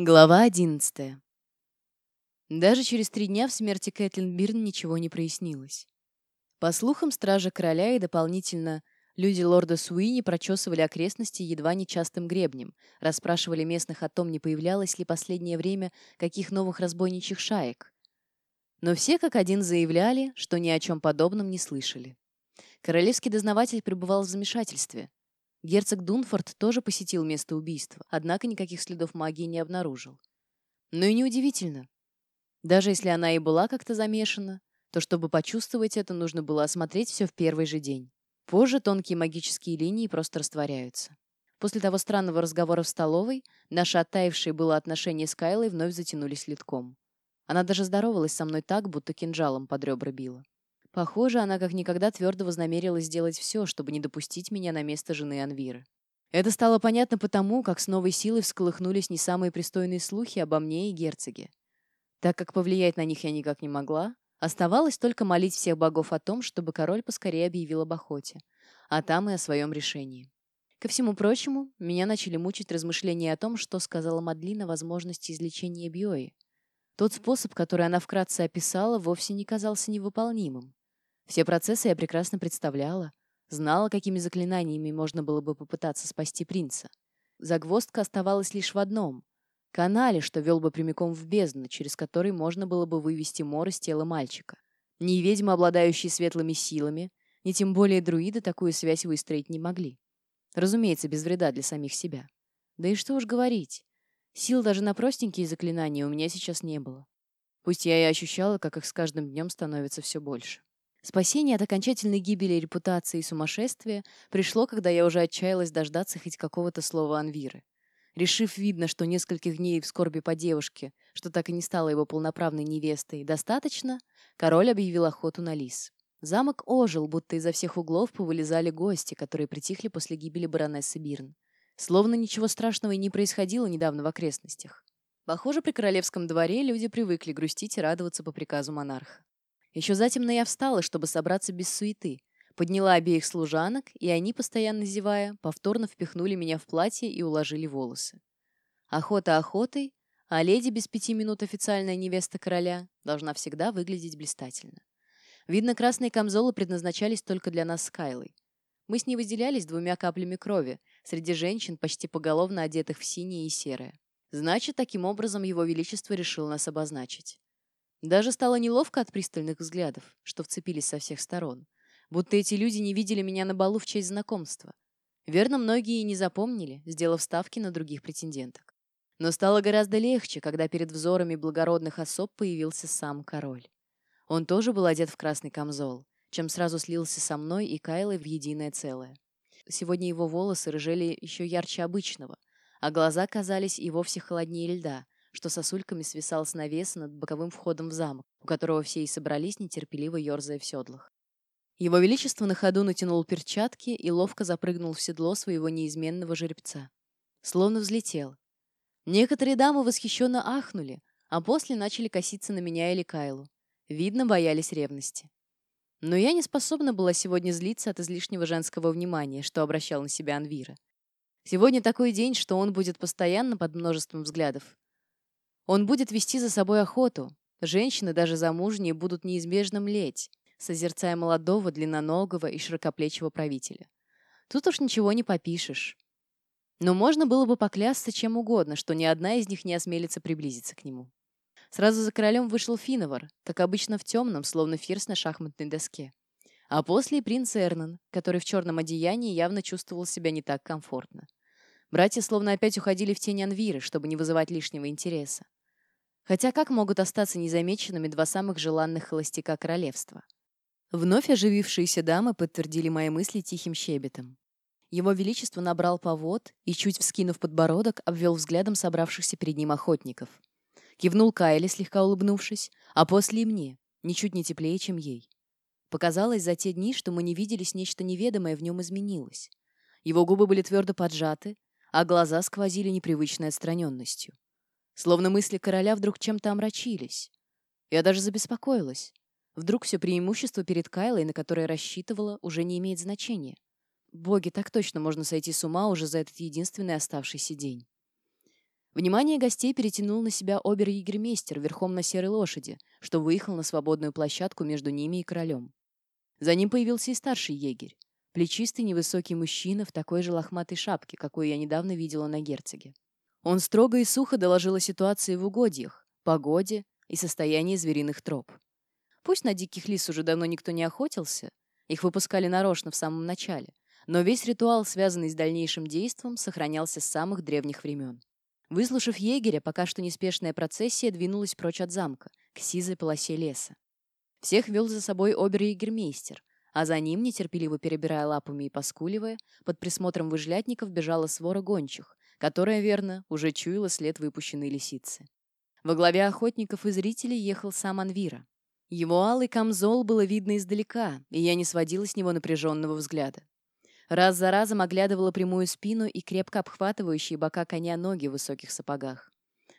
Глава одиннадцатая. Даже через три дня в смерти Кэтлин Бирн ничего не прояснилось. По слухам, стража короля и дополнительно люди лорда Суини прочесывали окрестности едва не частым гребнем, расспрашивали местных о том, не появлялось ли последнее время каких новых разбойничьих шаек. Но все как один заявляли, что ни о чем подобном не слышали. Королевский дознаватель пребывал в замешательстве. Герцог Дунфорд тоже посетил место убийства, однако никаких следов магии не обнаружил. Но и неудивительно. Даже если она и была как-то замешана, то чтобы почувствовать это, нужно было осмотреть все в первый же день. Позже тонкие магические линии просто растворяются. После того странного разговора в столовой, наши оттаившие было отношения с Кайлой вновь затянулись литком. Она даже здоровалась со мной так, будто кинжалом под ребра била. Похоже, она как никогда твердо вознамерилась сделать все, чтобы не допустить меня на место жены Анвиры. Это стало понятно потому, как с новой силой всколыхнулись не самые пристойные слухи обо мне и герцоге. Так как повлиять на них я никак не могла, оставалось только молить всех богов о том, чтобы король поскорее объявил об охоте, а там и о своем решении. Ко всему прочему, меня начали мучить размышления о том, что сказала Мадлина о возможности излечения Бьои. Тот способ, который она вкратце описала, вовсе не казался невыполнимым. Все процессы я прекрасно представляла, знала, какими заклинаниями можно было бы попытаться спасти принца. Загвоздка оставалась лишь в одном — канале, что вел бы прямиком в бездну, через который можно было бы вывести Мор из тела мальчика. Ни ведьмы, обладающие светлыми силами, ни тем более друиды такую связь выстроить не могли. Разумеется, без вреда для самих себя. Да и что уж говорить. Сил даже на простенькие заклинания у меня сейчас не было. Пусть я и ощущала, как их с каждым днем становится все больше. Спасение от окончательной гибели репутации и сумасшествия пришло, когда я уже отчаялась дождаться хоть какого-то слова Анвиры. Решив, видно, что нескольких дней в скорби по девушке, что так и не стала его полноправной невестой, достаточно, король объявил охоту на лис. Замок ожил, будто изо всех углов повылезали гости, которые притихли после гибели баронессы Бирн. Словно ничего страшного и не происходило недавно в окрестностях. Похоже, при королевском дворе люди привыкли грустить и радоваться по приказу монарха. Еще затемно я встала, чтобы собраться без суеты. Подняла обеих служанок, и они, постоянно зевая, повторно впихнули меня в платье и уложили волосы. Охота охотой, а леди без пяти минут официальная невеста короля должна всегда выглядеть блистательно. Видно, красные камзолы предназначались только для нас с Кайлой. Мы с ней выделялись двумя каплями крови среди женщин, почти поголовно одетых в синее и серое. Значит, таким образом его величество решил нас обозначить. Даже стало неловко от пристальных взглядов, что вцепились со всех сторон. Будто эти люди не видели меня на балу в честь знакомства. Верно, многие и не запомнили, сделав ставки на других претенденток. Но стало гораздо легче, когда перед взорами благородных особ появился сам король. Он тоже был одет в красный камзол, чем сразу слился со мной и Кайлой в единое целое. Сегодня его волосы рыжели еще ярче обычного, а глаза казались и вовсе холоднее льда — что сосульками свисал с навеса над боковым входом в замок, у которого все и собрались, нетерпеливо ерзая в седлах. Его Величество на ходу натянул перчатки и ловко запрыгнул в седло своего неизменного жеребца. Словно взлетел. Некоторые дамы восхищенно ахнули, а после начали коситься на меня или Кайлу. Видно, боялись ревности. Но я не способна была сегодня злиться от излишнего женского внимания, что обращал на себя Анвира. Сегодня такой день, что он будет постоянно под множеством взглядов. Он будет вести за собой охоту. Женщины, даже замужние, будут неизбежно млеть, созерцая молодого, длинноногого и широкоплечего правителя. Тут уж ничего не попишешь. Но можно было бы поклясться чем угодно, что ни одна из них не осмелится приблизиться к нему. Сразу за королем вышел Финовар, как обычно в темном, словно ферзь на шахматной доске. А после и принц Эрнан, который в черном одеянии явно чувствовал себя не так комфортно. Братья словно опять уходили в тень Анвиры, чтобы не вызывать лишнего интереса. Хотя как могут остаться незамеченными два самых желанных холостяка королевства? Вновь оживившиеся дамы подтвердили мои мысли тихим щебетом. Его Величество набрал повод и, чуть вскинув подбородок, обвел взглядом собравшихся перед ним охотников. Кивнул Кайле, слегка улыбнувшись, а после и мне, ничуть не теплее, чем ей. Показалось, за те дни, что мы не виделись, нечто неведомое в нем изменилось. Его губы были твердо поджаты, а глаза сквозили непривычной отстраненностью. Словно мысли короля вдруг чем-то омрачились. Я даже забеспокоилась. Вдруг все преимущество перед Кайлой, на которое рассчитывала, уже не имеет значения. Боги, так точно можно сойти с ума уже за этот единственный оставшийся день. Внимание гостей перетянул на себя обер-егермейстер верхом на серой лошади, что выехал на свободную площадку между ними и королем. За ним появился и старший егерь, плечистый невысокий мужчина в такой же лохматой шапке, какую я недавно видела на герцоге. Он строго и сухо доложил о ситуации в угодьях, погоде и состоянии звериных троп. Пусть на диких лис уже давно никто не охотился, их выпускали нарочно в самом начале, но весь ритуал, связанный с дальнейшим действом, сохранялся с самых древних времен. Выслушав егеря, пока что неспешная процессия двинулась прочь от замка, к сизой полосе леса. Всех вел за собой обер-егермейстер, а за ним, нетерпеливо перебирая лапами и поскуливая, под присмотром выжлятников бежала свора гончих, которая, верно, уже чуяла след выпущенной лисицы. Во главе охотников и зрителей ехал сам Анвира. Его алый камзол было видно издалека, и я не сводила с него напряженного взгляда. Раз за разом оглядывала прямую спину и крепко обхватывающие бока коня ноги в высоких сапогах.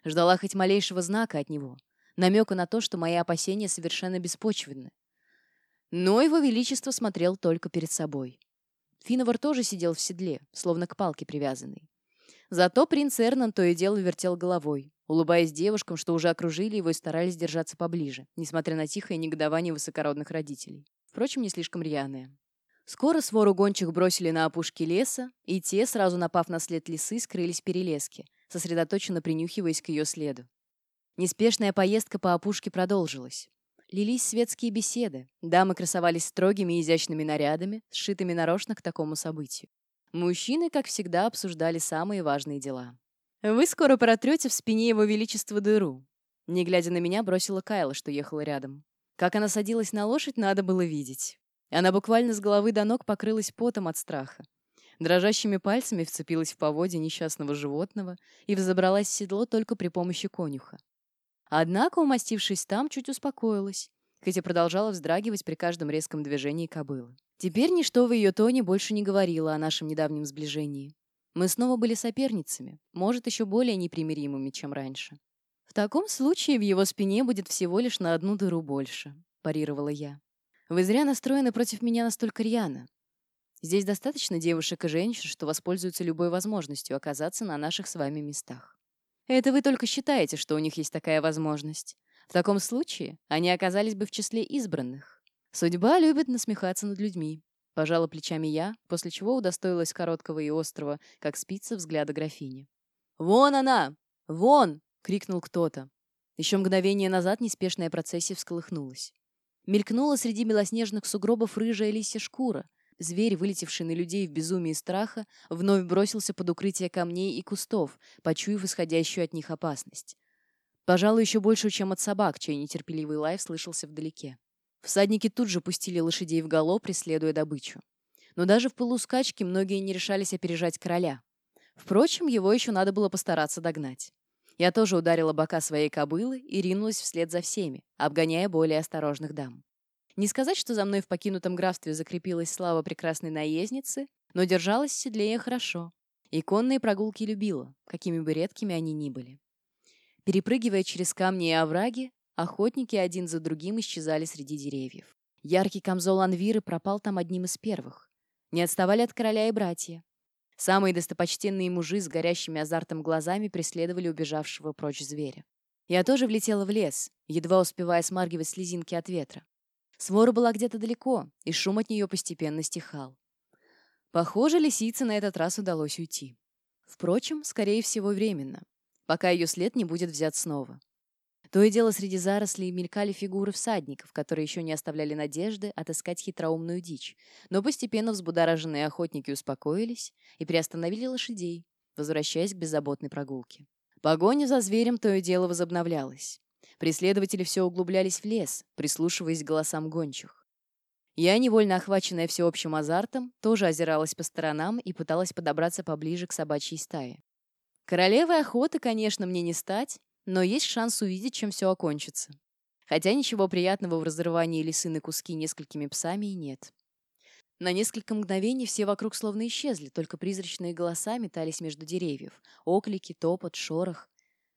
Ждала хоть малейшего знака от него, намека на то, что мои опасения совершенно беспочвенны. Но его величество смотрел только перед собой. Финовар тоже сидел в седле, словно к палке привязанный. Зато принц Эрнан то и дело вертел головой, улыбаясь девушкам, что уже окружили его и старались держаться поближе, несмотря на тихое негодование высокородных родителей. Впрочем, не слишком рьяное. Скоро свору гончих бросили на опушке леса, и те, сразу напав на след лисы, скрылись в перелеске, сосредоточенно принюхиваясь к ее следу. Неспешная поездка по опушке продолжилась. Лились светские беседы, дамы красовались строгими и изящными нарядами, сшитыми нарочно к такому событию. Мужчины, как всегда, обсуждали самые важные дела. «Вы скоро протрете в спине его величества дыру». Не глядя на меня, бросила Кайла, что ехала рядом. Как она садилась на лошадь, надо было видеть. Она буквально с головы до ног покрылась потом от страха. Дрожащими пальцами вцепилась в поводье несчастного животного и взобралась в седло только при помощи конюха. Однако, умастившись там, чуть успокоилась, хотя продолжала вздрагивать при каждом резком движении кобылы. Теперь ничто в ее тоне больше не говорило о нашем недавнем сближении. Мы снова были соперницами, может, еще более непримиримыми, чем раньше. «В таком случае в его спине будет всего лишь на одну дыру больше», — парировала я. «Вы зря настроены против меня настолько рьяно. Здесь достаточно девушек и женщин, что воспользуются любой возможностью оказаться на наших с вами местах. Это вы только считаете, что у них есть такая возможность. В таком случае они оказались бы в числе избранных. Судьба любит насмехаться над людьми. Пожала плечами я, после чего удостоилась короткого и острого, как спица, взгляда графини. «Вон она! Вон!» — крикнул кто-то. Еще мгновение назад неспешная процессия всколыхнулась. Мелькнула среди белоснежных сугробов рыжая лисья шкура. Зверь, вылетевший на людей в безумии страха, вновь бросился под укрытие камней и кустов, почуяв исходящую от них опасность. Пожалуй, еще больше, чем от собак, чей нетерпеливый лай слышался вдалеке. Всадники тут же пустили лошадей в галоп, преследуя добычу. Но даже в полускачке многие не решались опережать короля. Впрочем, его еще надо было постараться догнать. Я тоже ударила бока своей кобылы и ринулась вслед за всеми, обгоняя более осторожных дам. Не сказать, что за мной в покинутом графстве закрепилась слава прекрасной наездницы, но держалась в седле я хорошо. И конные прогулки любила, какими бы редкими они ни были. Перепрыгивая через камни и овраги, Охотники один за другим исчезали среди деревьев. Яркий камзол Анвиры пропал там одним из первых. Не отставали от короля и братья. Самые достопочтенные мужи с горящими азартом глазами преследовали убежавшего прочь зверя. Я тоже влетела в лес, едва успевая смаргивать слезинки от ветра. Свора была где-то далеко, и шум от нее постепенно стихал. Похоже, лисице на этот раз удалось уйти. Впрочем, скорее всего, временно, пока ее след не будет взят снова. То и дело среди зарослей мелькали фигуры всадников, которые еще не оставляли надежды отыскать хитроумную дичь. Но постепенно взбудораженные охотники успокоились и приостановили лошадей, возвращаясь к беззаботной прогулке. Погоня за зверем то и дело возобновлялась. Преследователи все углублялись в лес, прислушиваясь к голосам гончих. Я, невольно охваченная всеобщим азартом, тоже озиралась по сторонам и пыталась подобраться поближе к собачьей стае. Королевой охоты, конечно, мне не стать, но есть шанс увидеть, чем все окончится. Хотя ничего приятного в разрывании лисы на куски несколькими псами и нет. На несколько мгновений все вокруг словно исчезли, только призрачные голоса метались между деревьев. Оклики, топот, шорох.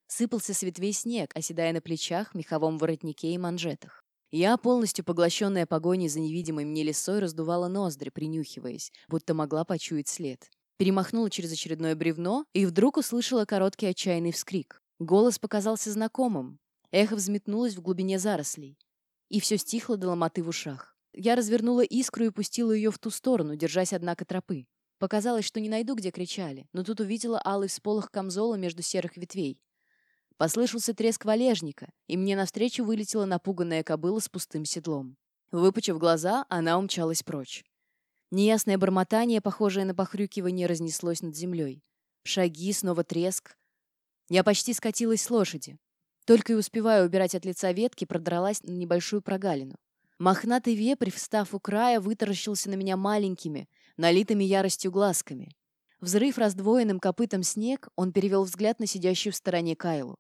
Сыпался с ветвей снег, оседая на плечах, меховом воротнике и манжетах. Я, полностью поглощенная погоней за невидимой мне лисой, раздувала ноздри, принюхиваясь, будто могла почуять след. Перемахнула через очередное бревно и вдруг услышала короткий отчаянный вскрик. Голос показался знакомым. Эхо взметнулось в глубине зарослей. И все стихло до ломоты в ушах. Я развернула искру и пустила ее в ту сторону, держась, однако, тропы. Показалось, что не найду, где кричали, но тут увидела алый всполох камзола между серых ветвей. Послышался треск валежника, и мне навстречу вылетела напуганная кобыла с пустым седлом. Выпучив глаза, она умчалась прочь. Неясное бормотание, похожее на похрюкивание, разнеслось над землей. Шаги, снова треск. Я почти скатилась с лошади. Только и успевая убирать от лица ветки, продралась на небольшую прогалину. Мохнатый вепрь, встав у края, вытаращился на меня маленькими, налитыми яростью глазками. Взрыв раздвоенным копытом снег, он перевел взгляд на сидящую в стороне Кайлу.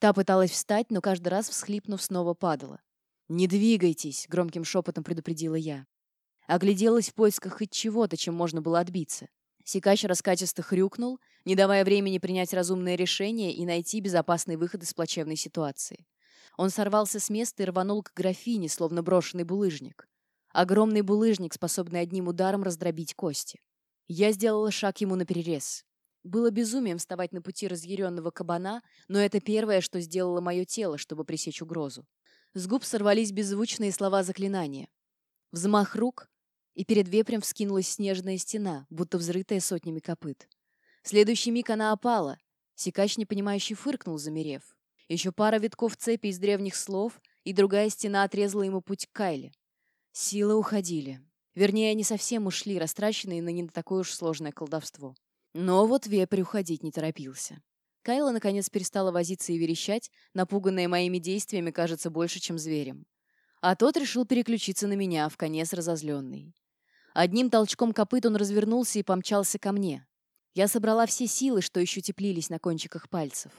Та пыталась встать, но каждый раз, всхлипнув, снова падала. «Не двигайтесь!» — громким шепотом предупредила я. Огляделась в поисках хоть чего-то, чем можно было отбиться. Сикач раскатисто хрюкнул, не давая времени принять разумное решение и найти безопасный выход из плачевной ситуации. Он сорвался с места и рванул к графине, словно брошенный булыжник. Огромный булыжник, способный одним ударом раздробить кости. Я сделала шаг ему наперерез. Было безумием вставать на пути разъяренного кабана, но это первое, что сделало мое тело, чтобы пресечь угрозу. С губ сорвались беззвучные слова заклинания. Взмах рук, и перед вепрем вскинулась снежная стена, будто взрытая сотнями копыт. В следующий миг она опала. Сикач, непонимающий, фыркнул, замерев. Еще пара витков цепи из древних слов, и другая стена отрезала ему путь к Кайле. Силы уходили. Вернее, они совсем ушли, растраченные на не такое уж сложное колдовство. Но вот вепрь уходить не торопился. Кайла, наконец, перестала возиться и верещать, напуганная моими действиями, кажется, больше, чем зверем. А тот решил переключиться на меня, в конец разозленный. Одним толчком копыт он развернулся и помчался ко мне. Я собрала все силы, что еще теплились на кончиках пальцев.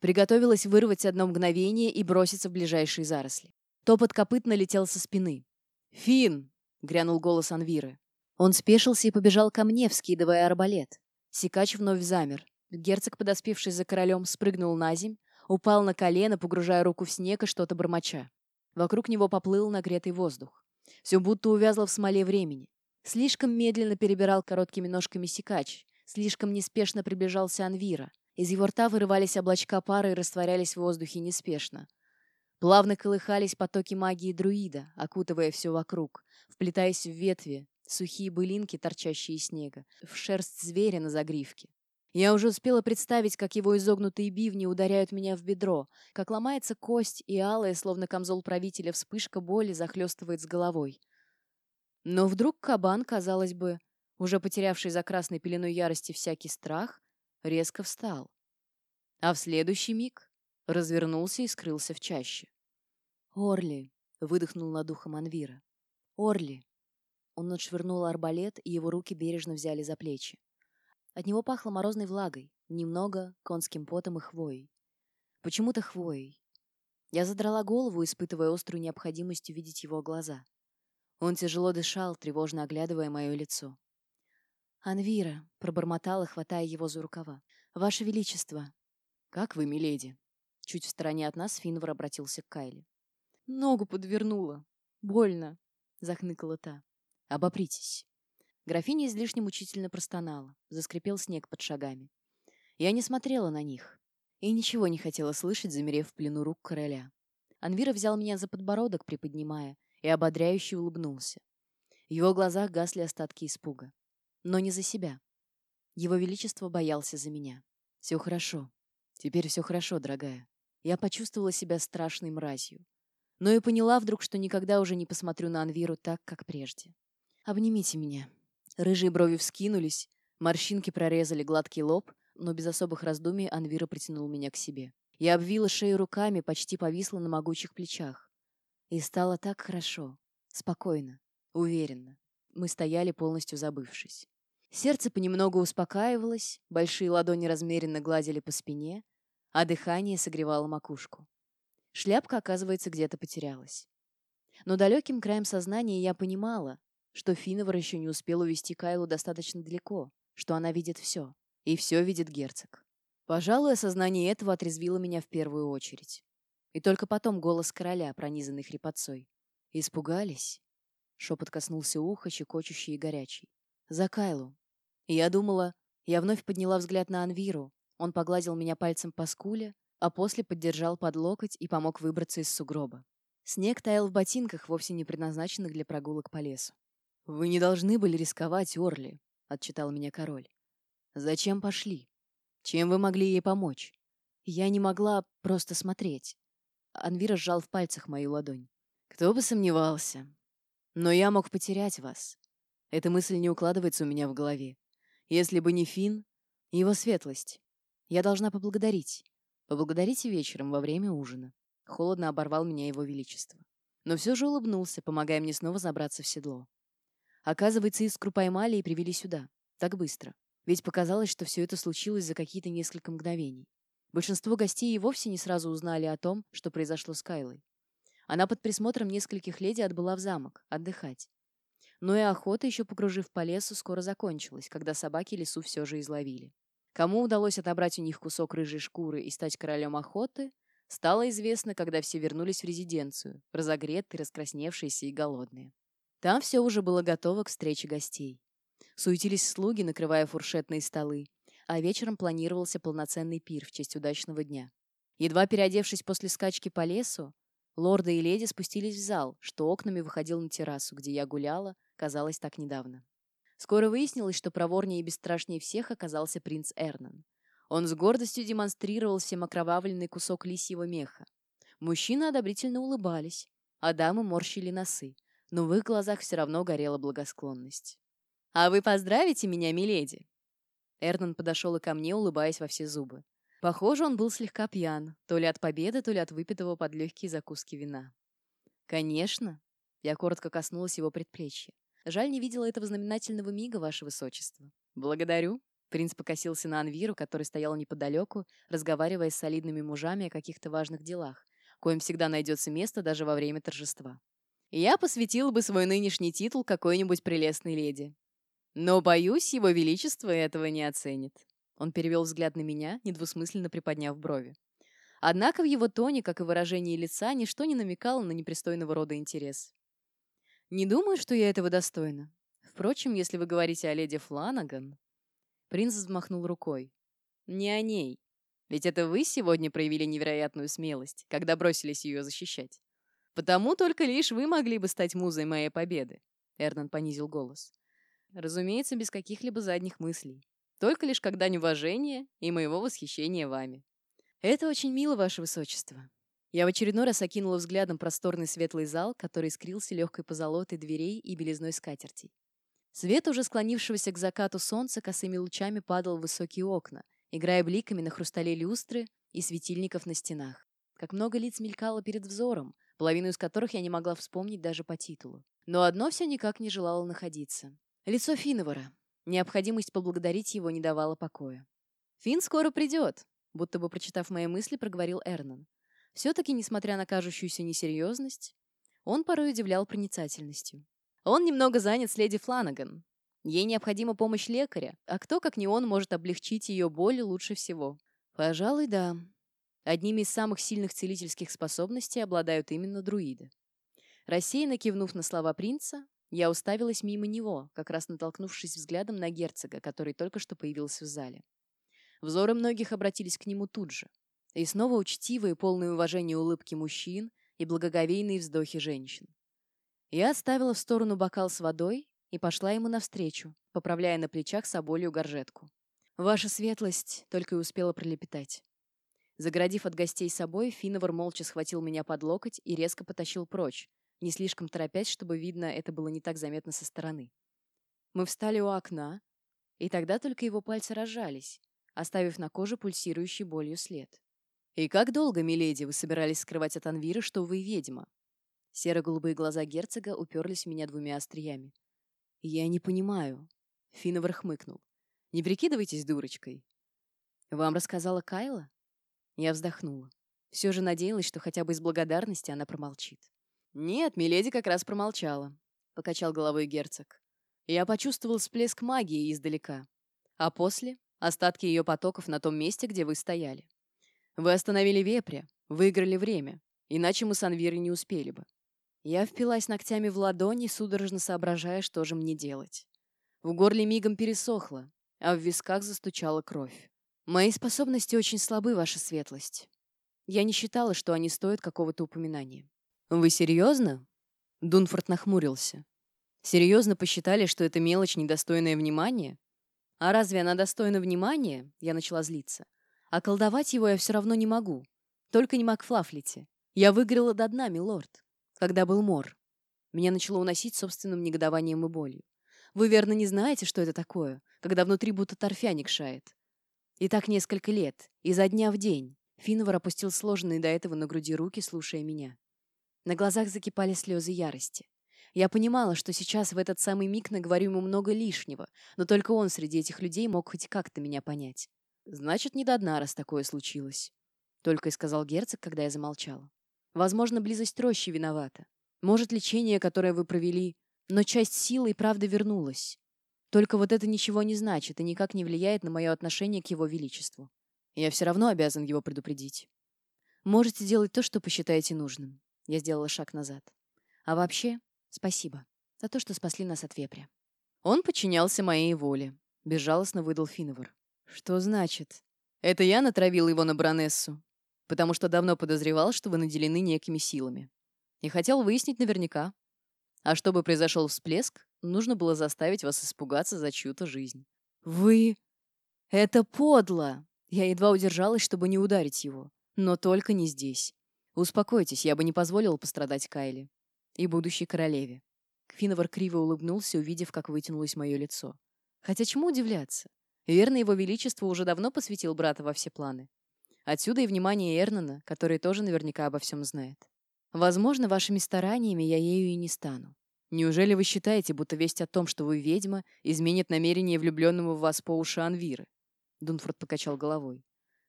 Приготовилась вырвать одно мгновение и броситься в ближайшие заросли. Топот копыт налетел со спины. «Фин!» — грянул голос Анвиры. Он спешился и побежал ко мне, вскидывая арбалет. Сикач вновь замер. Герцог, подоспевший за королем, спрыгнул на земь, упал на колено, погружая руку в снег и что-то бормоча. Вокруг него поплыл нагретый воздух. Все будто увязло в смоле времени. Слишком медленно перебирал короткими ножками Сикач, слишком неспешно приближался Анвира. Из его рта вырывались облачка пары и растворялись в воздухе неспешно. Плавно колыхались потоки магии друида, окутывая все вокруг, вплетаясь в ветви, сухие былинки, торчащие из снега, в шерсть зверя на загривке. Я уже успела представить, как его изогнутые бивни ударяют меня в бедро, как ломается кость, и алая, словно камзол правителя, вспышка боли захлестывает с головой. Но вдруг кабан, казалось бы, уже потерявший за красной пеленой ярости всякий страх, резко встал. А в следующий миг развернулся и скрылся в чаще. «Орли!» — выдохнул над духом Анвира. «Орли!» Он отшвырнул арбалет, и его руки бережно взяли за плечи. От него пахло морозной влагой, немного конским потом и хвоей. Почему-то хвоей. Я задрала голову, испытывая острую необходимость увидеть его глаза. Он тяжело дышал, тревожно оглядывая мое лицо. «Анвира», — пробормотала, хватая его за рукава. «Ваше Величество!» «Как вы, миледи?» Чуть в стороне от нас Финвар обратился к Кайле. Ногу подвернула. Больно, захныкала та. Обопритесь. Графиня излишне мучительно простонала. Заскрипел снег под шагами. Я не смотрела на них. И ничего не хотела слышать, замерев в плену рук короля. Анвира взял меня за подбородок, приподнимая, и ободряюще улыбнулся. В его глазах гасли остатки испуга. Но не за себя. Его Величество боялся за меня. Все хорошо. Теперь все хорошо, дорогая. Я почувствовала себя страшной мразью но и поняла вдруг, что никогда уже не посмотрю на Анвиру так, как прежде. «Обнимите меня». Рыжие брови вскинулись, морщинки прорезали гладкий лоб, но без особых раздумий Анвира притянул меня к себе. Я обвила шею руками, почти повисла на могучих плечах. И стало так хорошо, спокойно, уверенно. Мы стояли, полностью забывшись. Сердце понемногу успокаивалось, большие ладони размеренно гладили по спине, а дыхание согревало макушку. Шляпка, оказывается, где-то потерялась. Но далеким краем сознания я понимала, что Финовар еще не успел увести Кайлу достаточно далеко, что она видит все. И все видит герцог. Пожалуй, осознание этого отрезвило меня в первую очередь. И только потом голос короля, пронизанный хрипотцой. «Испугались?» Шепот коснулся уха, щекочущий и горячий. «За Кайлу». Я думала, Я вновь подняла взгляд на Анвиру. Он погладил меня пальцем по скуле, а после поддержал под локоть и помог выбраться из сугроба. Снег таял в ботинках, вовсе не предназначенных для прогулок по лесу. «Вы не должны были рисковать, Орли», — отчитал меня король. «Зачем пошли? Чем вы могли ей помочь?» Я не могла просто смотреть. Анвира сжал в пальцах мою ладонь. «Кто бы сомневался. Но я мог потерять вас. Эта мысль не укладывается у меня в голове. Если бы не Фин, его светлость. Я должна поблагодарить. Поблагодарите вечером во время ужина. Холодно оборвал меня его величество. Но все же улыбнулся, помогая мне снова забраться в седло. Оказывается, искру поймали и привели сюда. Так быстро. Ведь показалось, что все это случилось за какие-то несколько мгновений. Большинство гостей и вовсе не сразу узнали о том, что произошло с Кайлой. Она под присмотром нескольких леди отбыла в замок, отдыхать. Но и охота, еще погружив по лесу, скоро закончилась, когда собаки лесу все же изловили. Кому удалось отобрать у них кусок рыжей шкуры и стать королем охоты, стало известно, когда все вернулись в резиденцию, разогретые, раскрасневшиеся и голодные. Там все уже было готово к встрече гостей. Суетились слуги, накрывая фуршетные столы, а вечером планировался полноценный пир в честь удачного дня. Едва переодевшись после скачки по лесу, лорды и леди спустились в зал, что окнами выходил на террасу, где я гуляла, казалось, так недавно. Скоро выяснилось, что проворнее и бесстрашнее всех оказался принц Эрнан. Он с гордостью демонстрировал всем окровавленный кусок лисьего меха. Мужчины одобрительно улыбались, а дамы морщили носы, но в их глазах все равно горела благосклонность. «А вы поздравите меня, миледи?» Эрнан подошел и ко мне, улыбаясь во все зубы. Похоже, он был слегка пьян, то ли от победы, то ли от выпитого под легкие закуски вина. «Конечно!» Я коротко коснулась его предплечья. Жаль, не видела этого знаменательного мига, ваше высочество. Благодарю. Принц покосился на Анвиру, который стоял неподалеку, разговаривая с солидными мужами о каких-то важных делах, коим всегда найдется место даже во время торжества. Я посвятил бы свой нынешний титул какой-нибудь прелестной леди. Но, боюсь, его величество этого не оценит. Он перевел взгляд на меня, недвусмысленно приподняв брови. Однако в его тоне, как и выражении лица, ничто не намекало на непристойного рода интерес. Не думаю, что я этого достойна. Впрочем, если вы говорите о леди Фланаган... Принц взмахнул рукой. Не о ней. Ведь это вы сегодня проявили невероятную смелость, когда бросились ее защищать. Потому только лишь вы могли бы стать музой моей победы. Эрнан понизил голос. Разумеется, без каких-либо задних мыслей. Только лишь когда неуважение и моего восхищения вами. Это очень мило, ваше высочество. Я в очередной раз окинула взглядом просторный светлый зал, который искрился легкой позолотой дверей и белизной скатертей. Свет уже склонившегося к закату солнца косыми лучами падал в высокие окна, играя бликами на хрустале люстры и светильников на стенах. Как много лиц мелькало перед взором, половину из которых я не могла вспомнить даже по титулу. Но одно все никак не желало находиться. Лицо Финовара. Необходимость поблагодарить его не давала покоя. «Фин скоро придет», будто бы прочитав мои мысли, проговорил Эрнан. Все-таки, несмотря на кажущуюся несерьезность, он порой удивлял проницательностью. Он немного занят с леди Фланаган. Ей необходима помощь лекаря, а кто, как не он, может облегчить ее боль лучше всего? Пожалуй, да. Одними из самых сильных целительских способностей обладают именно друиды. Рассеянно кивнув на слова принца, я уставилась мимо него, как раз натолкнувшись взглядом на герцога, который только что появился в зале. Взоры многих обратились к нему тут же. И снова учтивые, полные уважения улыбки мужчин и благоговейные вздохи женщин. Я отставила в сторону бокал с водой и пошла ему навстречу, поправляя на плечах соболью горжетку. «Ваша светлость!» — только и успела пролепетать. Заградив от гостей собой, Финовар молча схватил меня под локоть и резко потащил прочь, не слишком торопясь, чтобы, видно, это было не так заметно со стороны. Мы встали у окна, и тогда только его пальцы разжались, оставив на коже пульсирующий болью след. «И как долго, миледи, вы собирались скрывать от Анвира, что вы ведьма?» Серо-голубые глаза герцога уперлись в меня двумя остриями. «Я не понимаю», — Финовар хмыкнул. «Не прикидывайтесь дурочкой». «Вам рассказала Кайла?» Я вздохнула. Все же надеялась, что хотя бы из благодарности она промолчит. «Нет, миледи как раз промолчала», — покачал головой герцог. Я почувствовал всплеск магии издалека, а после — остатки ее потоков на том месте, где вы стояли. Вы остановили вепря, выиграли время, иначе мы с Анвирой не успели бы. Я впилась ногтями в ладони, судорожно соображая, что же мне делать. В горле мигом пересохло, а в висках застучала кровь. «Мои способности очень слабы, ваша светлость. Я не считала, что они стоят какого-то упоминания». «Вы серьезно?» Дунфорд нахмурился. «Серьезно посчитали, что это мелочь, недостойная внимания? А разве она достойна внимания?» Я начала злиться. «А колдовать его я все равно не могу. Только не маг Флафлите. Я выиграла до дна, милорд, когда был мор. Меня начало уносить собственным негодованием и болью. Вы, верно, не знаете, что это такое, когда внутри будто торфяник шает. И так несколько лет, изо дня в день. Финовар опустил сложенные до этого на груди руки, слушая меня. На глазах закипали слезы ярости. Я понимала, что сейчас в этот самый миг наговорю ему много лишнего, но только он среди этих людей мог хоть как-то меня понять. «Значит, не до дна, раз такое случилось», — только и сказал герцог, когда я замолчала. «Возможно, близость рощи виновата. Может, лечение, которое вы провели, но часть силы и правда вернулась. Только вот это ничего не значит и никак не влияет на мое отношение к его величеству. Я все равно обязан его предупредить. Можете делать то, что посчитаете нужным. Я сделала шаг назад. А вообще, спасибо за то, что спасли нас от вепря. Он подчинялся моей воле. Безжалостно выдал Финовар. Что значит? Это я натравил его на баронессу, потому что давно подозревал, что вы наделены некими силами. И хотел выяснить наверняка. А чтобы произошел всплеск, нужно было заставить вас испугаться за чью-то жизнь. Вы... Это подло! Я едва удержалась, чтобы не ударить его. Но только не здесь. Успокойтесь, я бы не позволила пострадать Кайли. И будущей королеве. Кфиновар криво улыбнулся, увидев, как вытянулось мое лицо. Хотя чему удивляться? Верно, его величество уже давно посвятил брата во все планы. Отсюда и внимание Эрнана, который тоже наверняка обо всем знает. Возможно, вашими стараниями я ею и не стану. Неужели вы считаете, будто весть о том, что вы ведьма, изменит намерение влюбленного в вас по уши Анвиры? Дунфорд покачал головой.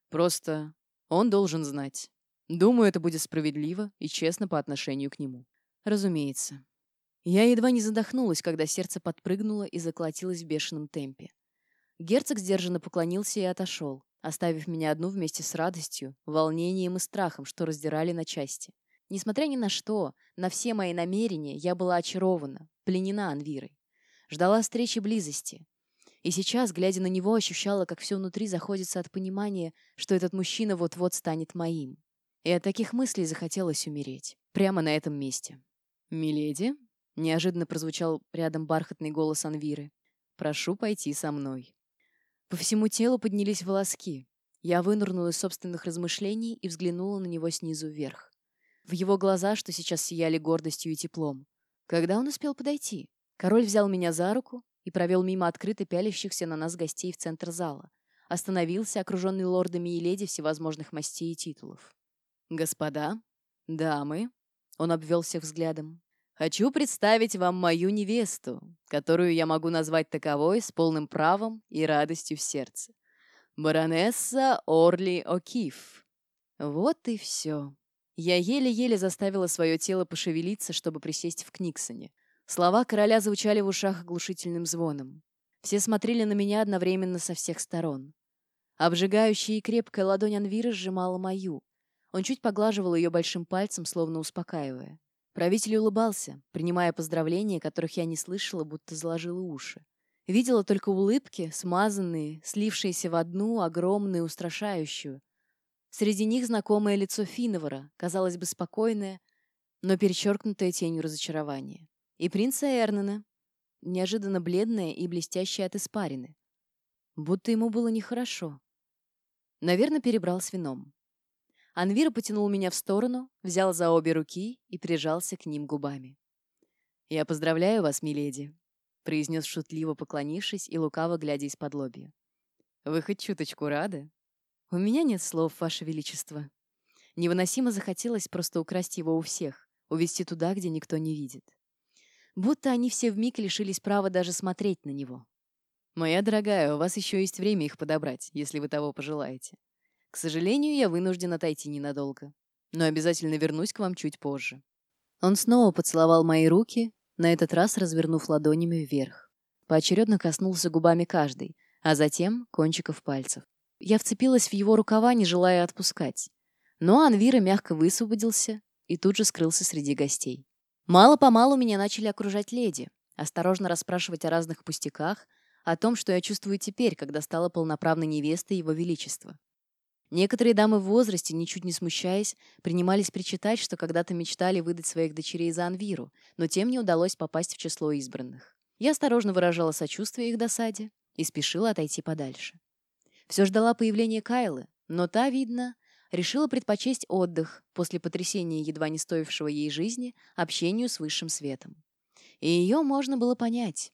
Просто он должен знать. Думаю, это будет справедливо и честно по отношению к нему. Разумеется. Я едва не задохнулась, когда сердце подпрыгнуло и заколотилось в бешеном темпе. Герцог сдержанно поклонился и отошел, оставив меня одну вместе с радостью, волнением и страхом, что раздирали на части. Несмотря ни на что, на все мои намерения, я была очарована, пленена Анвирой. Ждала встречи близости. И сейчас, глядя на него, ощущала, как все внутри заходится от понимания, что этот мужчина вот-вот станет моим. И от таких мыслей захотелось умереть. Прямо на этом месте. «Миледи?» — неожиданно прозвучал рядом бархатный голос Анвиры. «Прошу пойти со мной». По всему телу поднялись волоски. Я вынырнула из собственных размышлений и взглянула на него снизу вверх. В его глаза, что сейчас сияли гордостью и теплом. Когда он успел подойти? Король взял меня за руку и провел мимо открыто пялящихся на нас гостей в центр зала. Остановился, окруженный лордами и леди всевозможных мастей и титулов. «Господа, дамы», — он обвел всех взглядом, «хочу представить вам мою невесту, которую я могу назвать таковой с полным правом и радостью в сердце. Баронесса Орли О'Кифф». Вот и все. Я еле-еле заставила свое тело пошевелиться, чтобы присесть в Книксоне. Слова короля звучали в ушах оглушительным звоном. Все смотрели на меня одновременно со всех сторон. Обжигающая и крепкая ладонь Анвира сжимала мою, он чуть поглаживал ее большим пальцем, словно успокаивая. Правитель улыбался, принимая поздравления, которых я не слышала, будто заложила уши. Видела только улыбки, смазанные, слившиеся в одну, огромную, устрашающую. Среди них знакомое лицо Финовара, казалось бы, спокойное, но перечеркнутое тенью разочарования. И принца Эрнена, неожиданно бледное и блестящее от испарины. Будто ему было нехорошо. Наверное, перебрал с вином. Анвир потянул меня в сторону, взял за обе руки и прижался к ним губами. «Я поздравляю вас, миледи», — произнес шутливо поклонившись и лукаво глядя из-под лобья. «Вы хоть чуточку рады?» «У меня нет слов, ваше величество». Невыносимо захотелось просто украсть его у всех, увести туда, где никто не видит. Будто они все вмиг лишились права даже смотреть на него. «Моя дорогая, у вас еще есть время их подобрать, если вы того пожелаете. К сожалению, я вынужден отойти ненадолго. Но обязательно вернусь к вам чуть позже. Он снова поцеловал мои руки, на этот раз развернув ладонями вверх. Поочередно коснулся губами каждой, а затем кончиков пальцев. Я вцепилась в его рукава, не желая отпускать. Но Анвира мягко высвободился и тут же скрылся среди гостей. Мало-помалу меня начали окружать леди, осторожно расспрашивать о разных пустяках, о том, что я чувствую теперь, когда стала полноправной невестой Его Величества. Некоторые дамы в возрасте, ничуть не смущаясь, принимались причитать, что когда-то мечтали выдать своих дочерей за Анвиру, но тем не удалось попасть в число избранных. Я осторожно выражала сочувствие их досаде и спешила отойти подальше. Все ждала появления Кайлы, но та, видно, решила предпочесть отдых после потрясения, едва не стоившего ей жизни, общению с высшим светом. И ее можно было понять.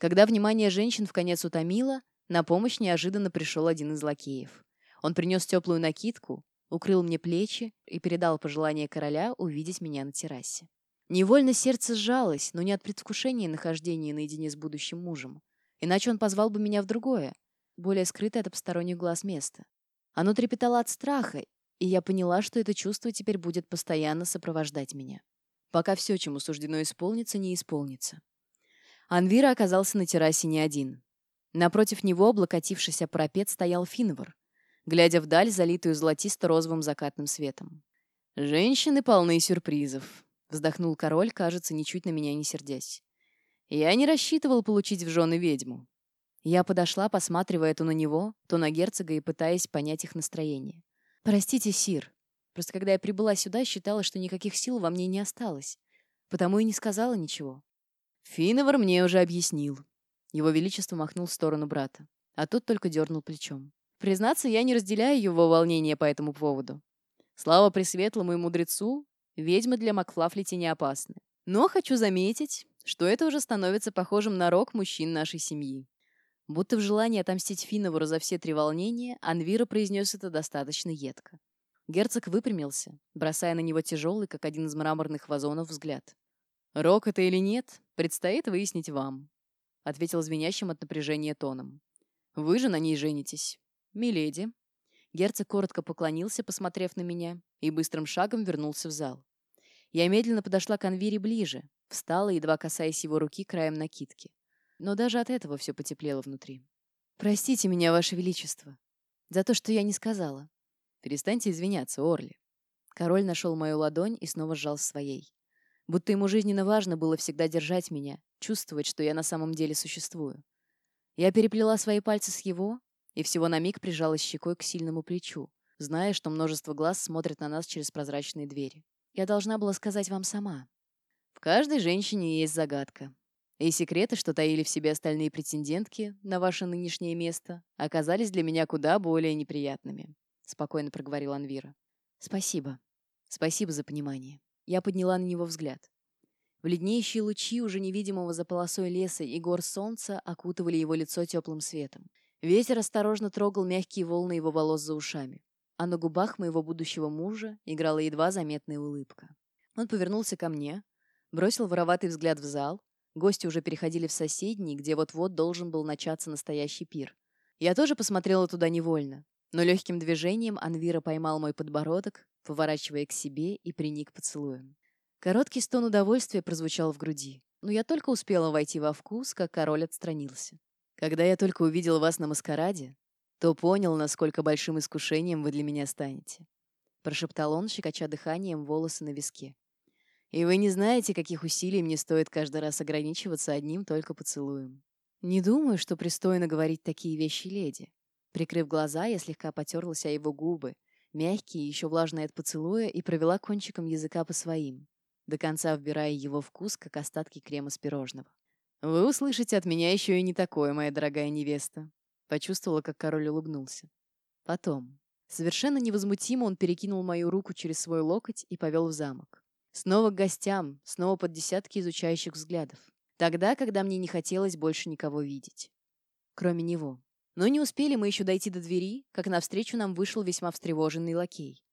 Когда внимание женщин в конец утомило, на помощь неожиданно пришел один из лакеев. Он принес теплую накидку, укрыл мне плечи и передал пожелание короля увидеть меня на террасе. Невольно сердце сжалось, но не от предвкушения нахождения наедине с будущим мужем. Иначе он позвал бы меня в другое, более скрытое от посторонних глаз место. Оно трепетало от страха, и я поняла, что это чувство теперь будет постоянно сопровождать меня. Пока все, чему суждено исполниться, не исполнится. Анвира оказался на террасе не один. Напротив него, облокотившись о парапет, стоял Финвар, глядя вдаль, залитую золотисто-розовым закатным светом. «Женщины полны сюрпризов», — вздохнул король, кажется, ничуть на меня не сердясь. «Я не рассчитывал получить в жены ведьму. Я подошла, посматривая то на него, то на герцога и пытаясь понять их настроение. «Простите, Сир. Просто когда я прибыла сюда, считала, что никаких сил во мне не осталось. Потому и не сказала ничего». «Финовар мне уже объяснил». Его Величество махнул в сторону брата, а тот только дернул плечом. Признаться, я не разделяю его волнения по этому поводу. Слава Пресветлому и Мудрецу, ведьмы для Макфлафлити не опасны. Но хочу заметить, что это уже становится похожим на рок мужчин нашей семьи. Будто в желании отомстить Финову за все три волнения, Анвира произнес это достаточно едко. Герцог выпрямился, бросая на него тяжелый, как один из мраморных вазонов, взгляд. «Рок это или нет, предстоит выяснить вам», — ответил звенящим от напряжения тоном. «Вы же на ней женитесь. Миледи». Герцог коротко поклонился, посмотрев на меня, и быстрым шагом вернулся в зал. Я медленно подошла к Анвире ближе, встала, едва касаясь его руки краем накидки но даже от этого все потеплело внутри. «Простите меня, Ваше Величество, за то, что я не сказала. Перестаньте извиняться, Орли». Король нашел мою ладонь и снова сжал своей. Будто ему жизненно важно было всегда держать меня, чувствовать, что я на самом деле существую. Я переплела свои пальцы с его и всего на миг прижалась щекой к сильному плечу, зная, что множество глаз смотрят на нас через прозрачные двери. Я должна была сказать вам сама. В каждой женщине есть загадка, и секреты, что таили в себе остальные претендентки на ваше нынешнее место, оказались для меня куда более неприятными», — спокойно проговорил Анвира. «Спасибо. Спасибо за понимание». Я подняла на него взгляд. В леднеющие лучи уже невидимого за полосой леса и гор солнца окутывали его лицо теплым светом. Ветер осторожно трогал мягкие волны его волос за ушами, а на губах моего будущего мужа играла едва заметная улыбка. Он повернулся ко мне, бросил вороватый взгляд в зал, Гости уже переходили в соседний, где вот-вот должен был начаться настоящий пир. Я тоже посмотрела туда невольно, но легким движением Анвира поймал мой подбородок, поворачивая к себе и приник поцелуем. Короткий стон удовольствия прозвучал в груди, но я только успела войти во вкус, как король отстранился. Когда я только увидел вас на маскараде, то понял, насколько большим искушением вы для меня станете. Прошептал он, щекоча дыханием волосы на виске. И вы не знаете, каких усилий мне стоит каждый раз ограничиваться одним только поцелуем. Не думаю, что пристойно говорить такие вещи леди. Прикрыв глаза, я слегка потерлась о его губы, мягкие, еще влажные от поцелуя, и провела кончиком языка по своим, до конца вбирая его вкус, как остатки крема с пирожного. «Вы услышите от меня еще и не такое, моя дорогая невеста», почувствовала, как король улыбнулся. Потом. Совершенно невозмутимо он перекинул мою руку через свой локоть и повел в замок. Снова к гостям, снова под десятки изучающих взглядов. Тогда, когда мне не хотелось больше никого видеть. Кроме него. Но не успели мы еще дойти до двери, как навстречу нам вышел весьма встревоженный лакей.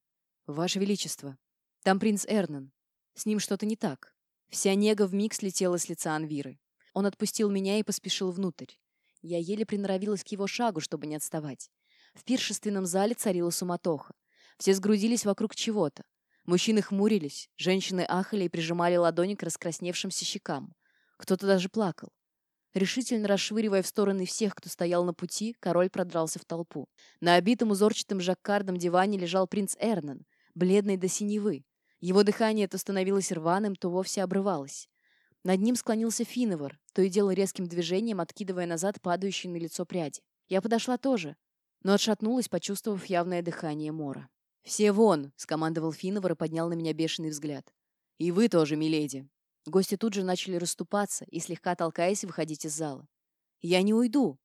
«Ваше Величество, там принц Эрнан. С ним что-то не так». Вся нега вмиг слетела с лица Анвиры. Он отпустил меня и поспешил внутрь. Я еле приноровилась к его шагу, чтобы не отставать. В пиршественном зале царила суматоха. Все сгрудились вокруг чего-то. Мужчины хмурились, женщины ахали и прижимали ладони к раскрасневшимся щекам. Кто-то даже плакал. Решительно расшвыривая в стороны всех, кто стоял на пути, король продрался в толпу. На обитом узорчатым жаккардом диване лежал принц Эрнан, бледный до синевы. Его дыхание то становилось рваным, то вовсе обрывалось. Над ним склонился Финовар, то и дело резким движением откидывая назад падающие на лицо пряди. Я подошла тоже, но отшатнулась, почувствовав явное дыхание Мора. «Все вон!» — скомандовал Финовар и поднял на меня бешеный взгляд. «И вы тоже, миледи!» Гости тут же начали расступаться и, слегка толкаясь, выходить из зала. «Я не уйду!»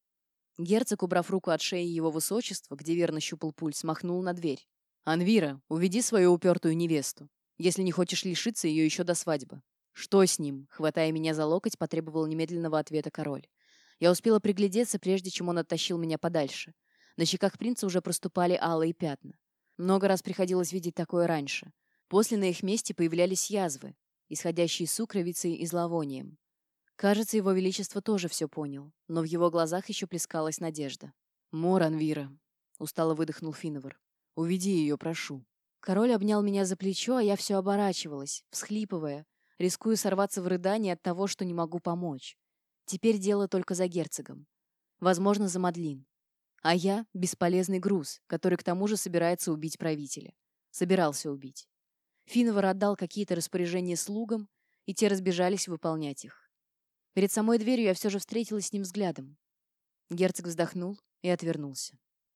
Герцог, убрав руку от шеи его высочества, где верно щупал пульс, махнул на дверь. «Анвира, уведи свою упертую невесту, если не хочешь лишиться ее еще до свадьбы». «Что с ним?» — хватая меня за локоть, потребовал немедленного ответа король. Я успела приглядеться, прежде чем он оттащил меня подальше. На щеках принца уже проступали алые пятна. Много раз приходилось видеть такое раньше. После на их месте появлялись язвы, исходящие сукровицей и зловонием. Кажется, его величество тоже все понял, но в его глазах еще плескалась надежда. «Мор, Анвира!» — устало выдохнул Финовар. «Уведи ее, прошу». Король обнял меня за плечо, а я все оборачивалась, всхлипывая, рискуя сорваться в рыдание от того, что не могу помочь. Теперь дело только за герцогом. Возможно, за Мадлин. А я — бесполезный груз, который к тому же собирается убить правителя. Собирался убить. Финовар отдал какие-то распоряжения слугам, и те разбежались выполнять их. Перед самой дверью я все же встретилась с ним взглядом. Герцог вздохнул и отвернулся.